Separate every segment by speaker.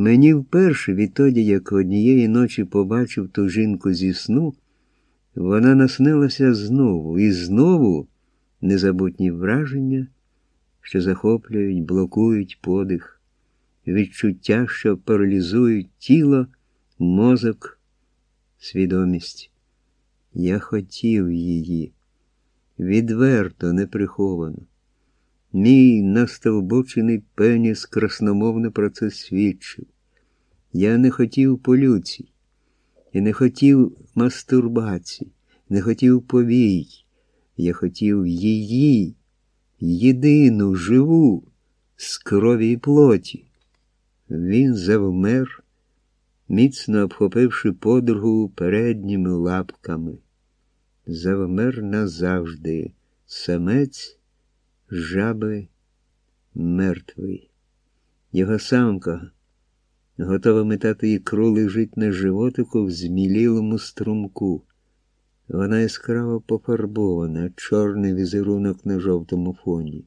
Speaker 1: Мені вперше, відтоді, як однієї ночі побачив ту жінку зі сну, вона наснилася знову і знову незабутні враження, що захоплюють, блокують подих, відчуття, що паралізують тіло, мозок, свідомість. Я хотів її відверто, неприховано. Мій настовбочений пеніс красномовно про це свідчив. Я не хотів полюцій, і не хотів мастурбацій, не хотів повій. Я хотів її, єдину, живу, з крові і плоті. Він завмер, міцно обхопивши подругу передніми лапками. Завмер назавжди самець жаби мертвий. Його самка, готова метати ікру, лежить на животику в змілілому струмку. Вона яскраво пофарбована, чорний візерунок на жовтому фоні.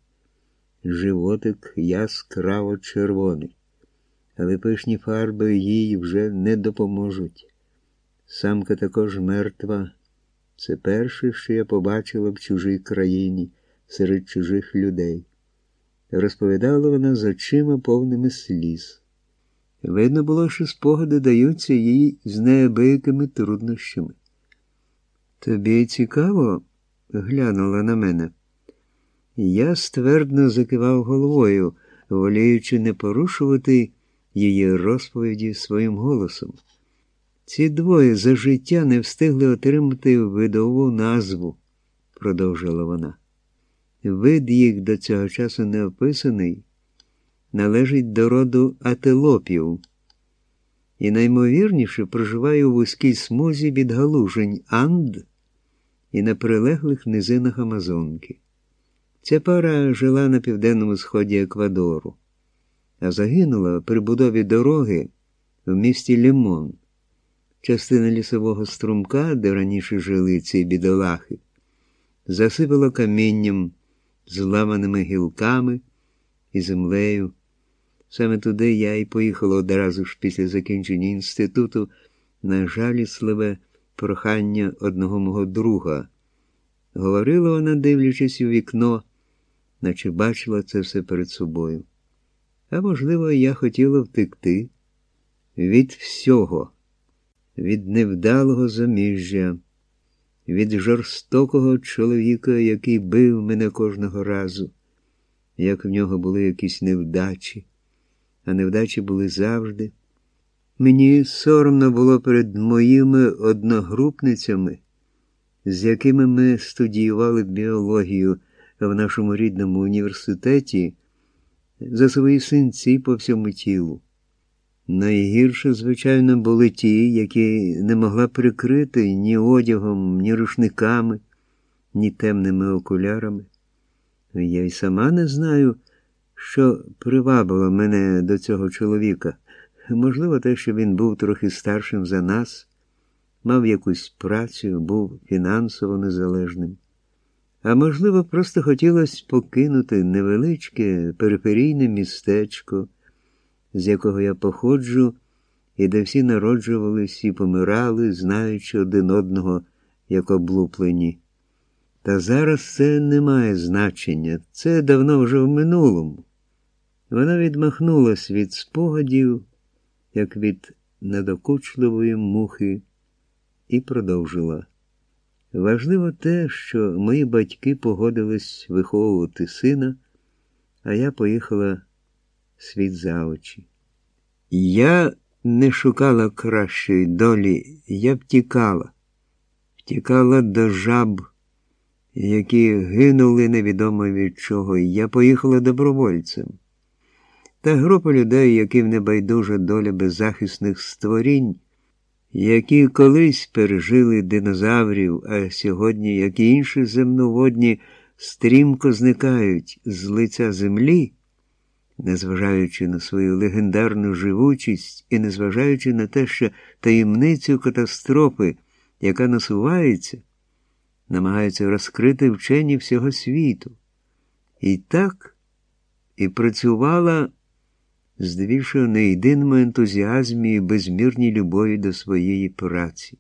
Speaker 1: Животик яскраво червоний, але пишні фарби їй вже не допоможуть. Самка також мертва. Це перше, що я побачила в чужій країні серед чужих людей. Розповідала вона з очима повними сліз. Видно було, що спогади даються їй з неабиякими труднощами. Тобі цікаво? глянула на мене. Я ствердно закивав головою, воліючи не порушувати її розповіді своїм голосом. Ці двоє за життя не встигли отримати видову назву, продовжила вона. Вид їх до цього часу не описаний, належить до роду ателопів і наймовірніше проживає у вузькій смузі від галужень Анд і на прилеглих низинах Амазонки. Ця пара жила на південному сході Еквадору, а загинула при будові дороги в місті Лімон, частина лісового струмка, де раніше жили ці бідолахи, засипала камінням зламаними гілками і землею. Саме туди я і поїхала одразу ж після закінчення інституту на жалісливе прохання одного мого друга. Говорила вона, дивлячись у вікно, наче бачила це все перед собою. А можливо, я хотіла втекти від всього, від невдалого заміжжя від жорстокого чоловіка, який бив мене кожного разу, як в нього були якісь невдачі, а невдачі були завжди. Мені соромно було перед моїми одногрупницями, з якими ми студіювали біологію в нашому рідному університеті за свої синці по всьому тілу. Найгірше, звичайно, були ті, які не могла прикрити ні одягом, ні рушниками, ні темними окулярами. Я й сама не знаю, що привабило мене до цього чоловіка. Можливо, те, що він був трохи старшим за нас, мав якусь працю, був фінансово незалежним. А можливо, просто хотілося покинути невеличке периферійне містечко з якого я походжу, і де всі народжувались і помирали, знаючи один одного, як облуплені. Та зараз це не має значення, це давно вже в минулому. Вона відмахнулась від спогадів, як від недокучливої мухи, і продовжила. Важливо те, що мої батьки погодились виховувати сина, а я поїхала світ за очі. Я не шукала кращої долі, я втікала, втікала до жаб, які гинули невідомо від чого, і я поїхала добровольцем. Та група людей, яким не байдужа доля беззахисних створінь, які колись пережили динозаврів, а сьогодні, як і інші земноводні, стрімко зникають з лиця землі незважаючи на свою легендарну живучість і незважаючи на те, що таємницю катастрофи, яка насувається, намагаються розкрити вчені всього світу. І так і працювала здебільшого на єдиному ентузіазмі і безмірній любові до своєї праці.